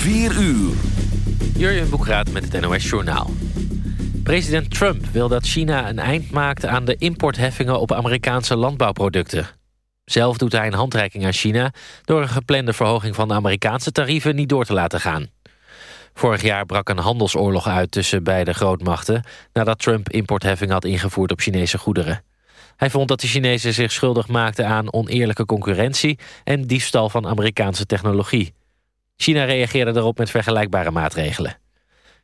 4 uur. Jurjen Boekraat met het NOS Journaal. President Trump wil dat China een eind maakt aan de importheffingen op Amerikaanse landbouwproducten. Zelf doet hij een handreiking aan China door een geplande verhoging van de Amerikaanse tarieven niet door te laten gaan. Vorig jaar brak een handelsoorlog uit tussen beide grootmachten nadat Trump importheffingen had ingevoerd op Chinese goederen. Hij vond dat de Chinezen zich schuldig maakten aan oneerlijke concurrentie en diefstal van Amerikaanse technologie. China reageerde daarop met vergelijkbare maatregelen.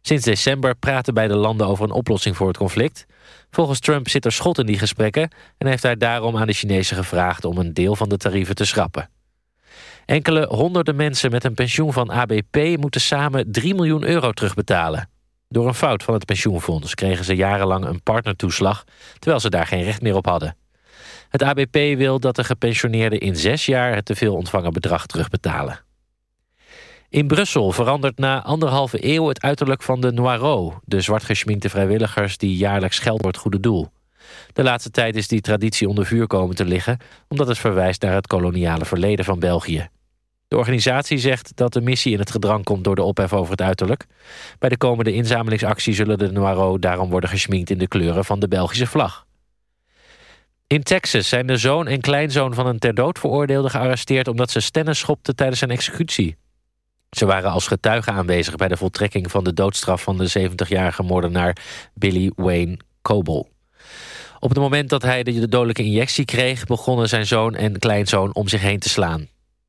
Sinds december praten beide landen over een oplossing voor het conflict. Volgens Trump zit er schot in die gesprekken en heeft hij daarom aan de Chinezen gevraagd om een deel van de tarieven te schrappen. Enkele honderden mensen met een pensioen van ABP moeten samen 3 miljoen euro terugbetalen. Door een fout van het pensioenfonds kregen ze jarenlang een partnertoeslag, terwijl ze daar geen recht meer op hadden. Het ABP wil dat de gepensioneerden in zes jaar het teveel ontvangen bedrag terugbetalen. In Brussel verandert na anderhalve eeuw het uiterlijk van de Noiro... de zwartgeschminkte vrijwilligers die jaarlijks geld voor het goede doel. De laatste tijd is die traditie onder vuur komen te liggen... omdat het verwijst naar het koloniale verleden van België. De organisatie zegt dat de missie in het gedrang komt door de ophef over het uiterlijk. Bij de komende inzamelingsactie zullen de Noiro daarom worden geschminkt in de kleuren van de Belgische vlag. In Texas zijn de zoon en kleinzoon van een ter dood veroordeelde gearresteerd... omdat ze stennis schopten tijdens zijn executie. Ze waren als getuigen aanwezig bij de voltrekking van de doodstraf van de 70-jarige moordenaar Billy Wayne Coble. Op het moment dat hij de dodelijke injectie kreeg, begonnen zijn zoon en kleinzoon om zich heen te slaan.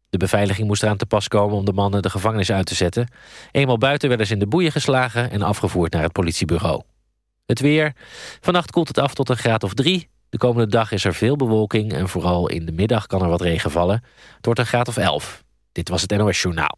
De beveiliging moest eraan te pas komen om de mannen de gevangenis uit te zetten. Eenmaal buiten werden ze in de boeien geslagen en afgevoerd naar het politiebureau. Het weer. Vannacht koelt het af tot een graad of drie. De komende dag is er veel bewolking en vooral in de middag kan er wat regen vallen. Het wordt een graad of elf. Dit was het NOS Journaal.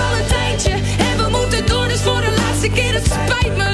al tijdje. En we moeten door, dus voor de laatste keer, het spijt me,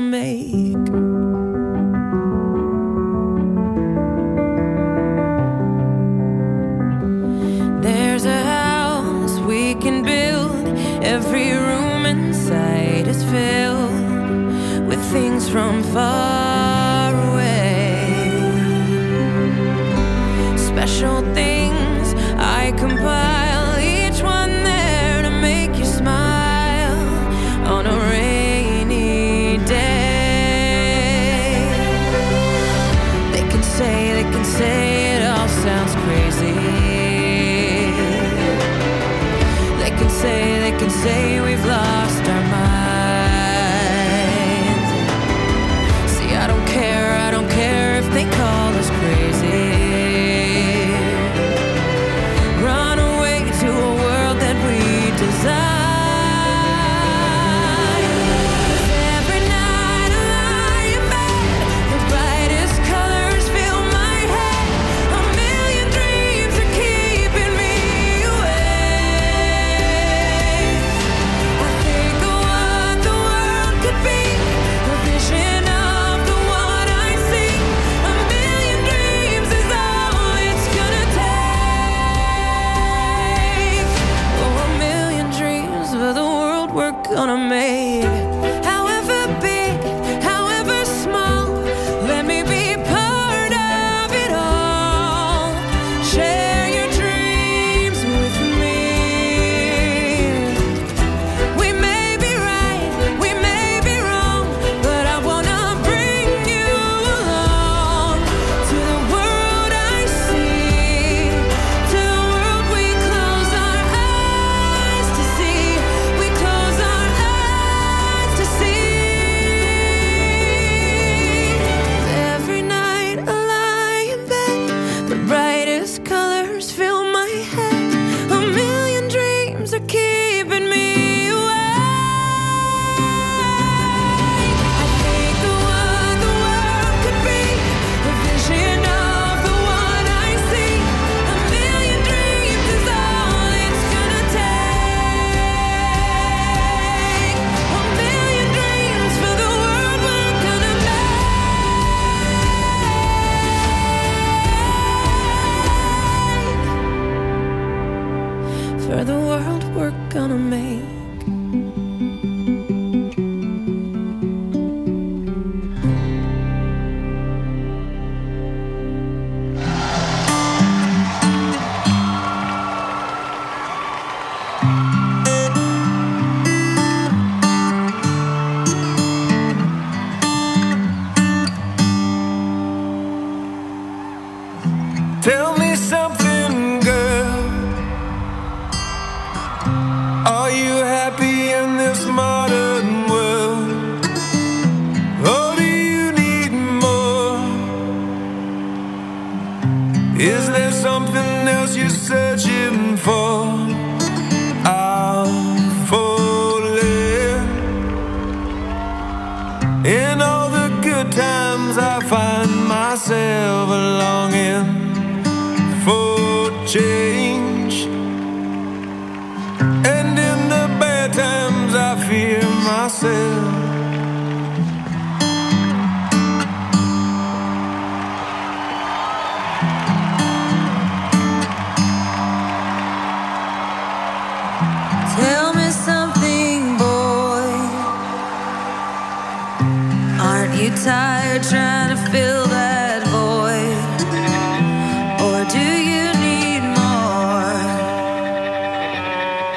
make.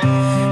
Yeah.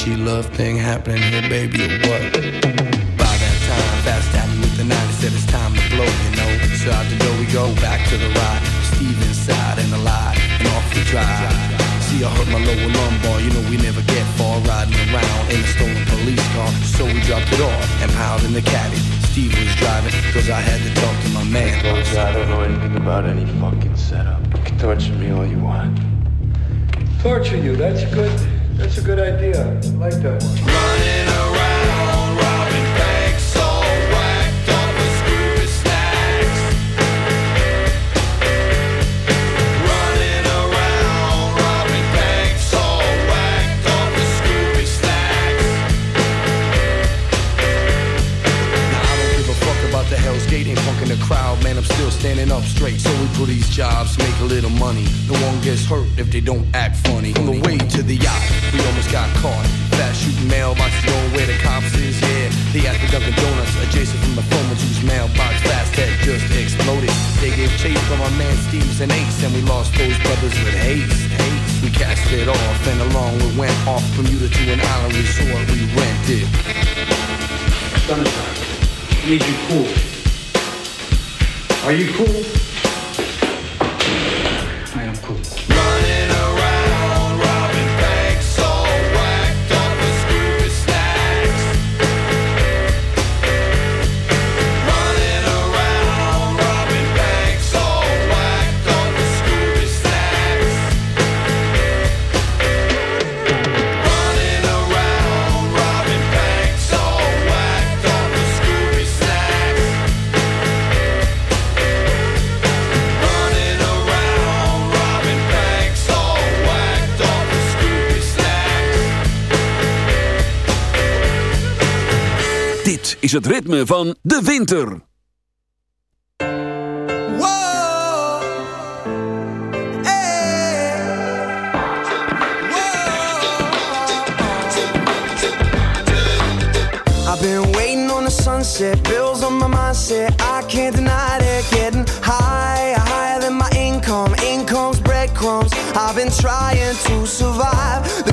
Gucci love thing happening here, baby, or what? By that time, fast down with the night, said it's time to blow, you know. So out the door we go, back to the ride. Steve inside and alive, and off the drive. See, I hurt my lower lumbar, you know we never get far riding around in a stolen police car. So we dropped it off and piled in the caddy. Steve was driving, cause I had to talk to my man. I don't know anything about any fucking setup. You can torture me all you want. Torture you, that's good. That's a good idea like that. Running around, robbing banks, all whacked snacks. Running around, robbing banks, all whacked snacks. Now I don't give a fuck about the Hell's Gate and punking the crowd, man. I'm still standing up straight, so we do these jobs, make a little money. No one gets hurt if they don't act funny. On the way to the yacht, we almost got caught. Fast shooting mailboxes going where the cops is, yeah. They at the Dunkin' Donuts, adjacent from the phone whose mailbox fast had just exploded. They gave chase from our man Steve's and Ace, and we lost those brothers with haste. haste. We cast it off, and along we went off from Bermuda to an island resort we rented. Sunshine, I need you cool. Are you cool? Is het ritme van de winter. Sunset, bills on my mindset. I can't deny it, getting higher, higher than my income. Income's breadcrumbs. I've been trying to survive. The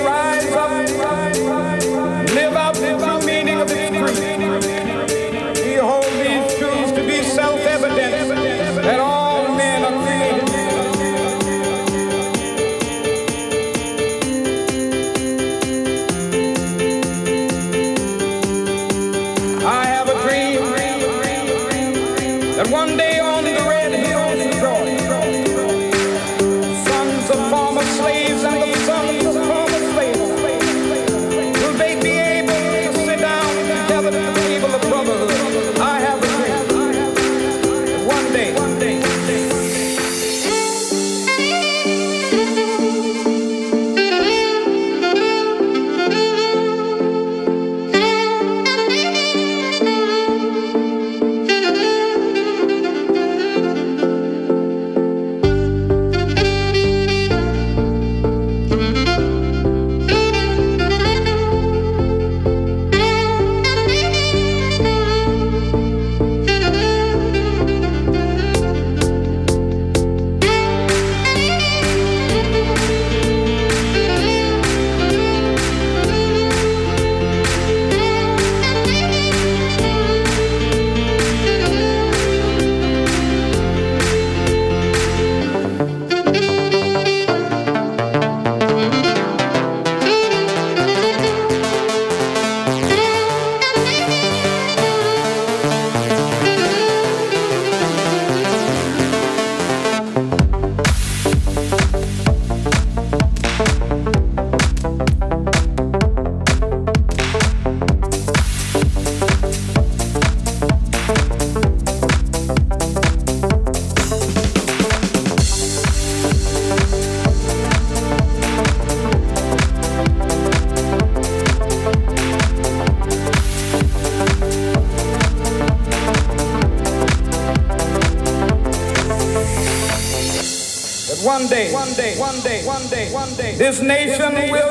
This nation will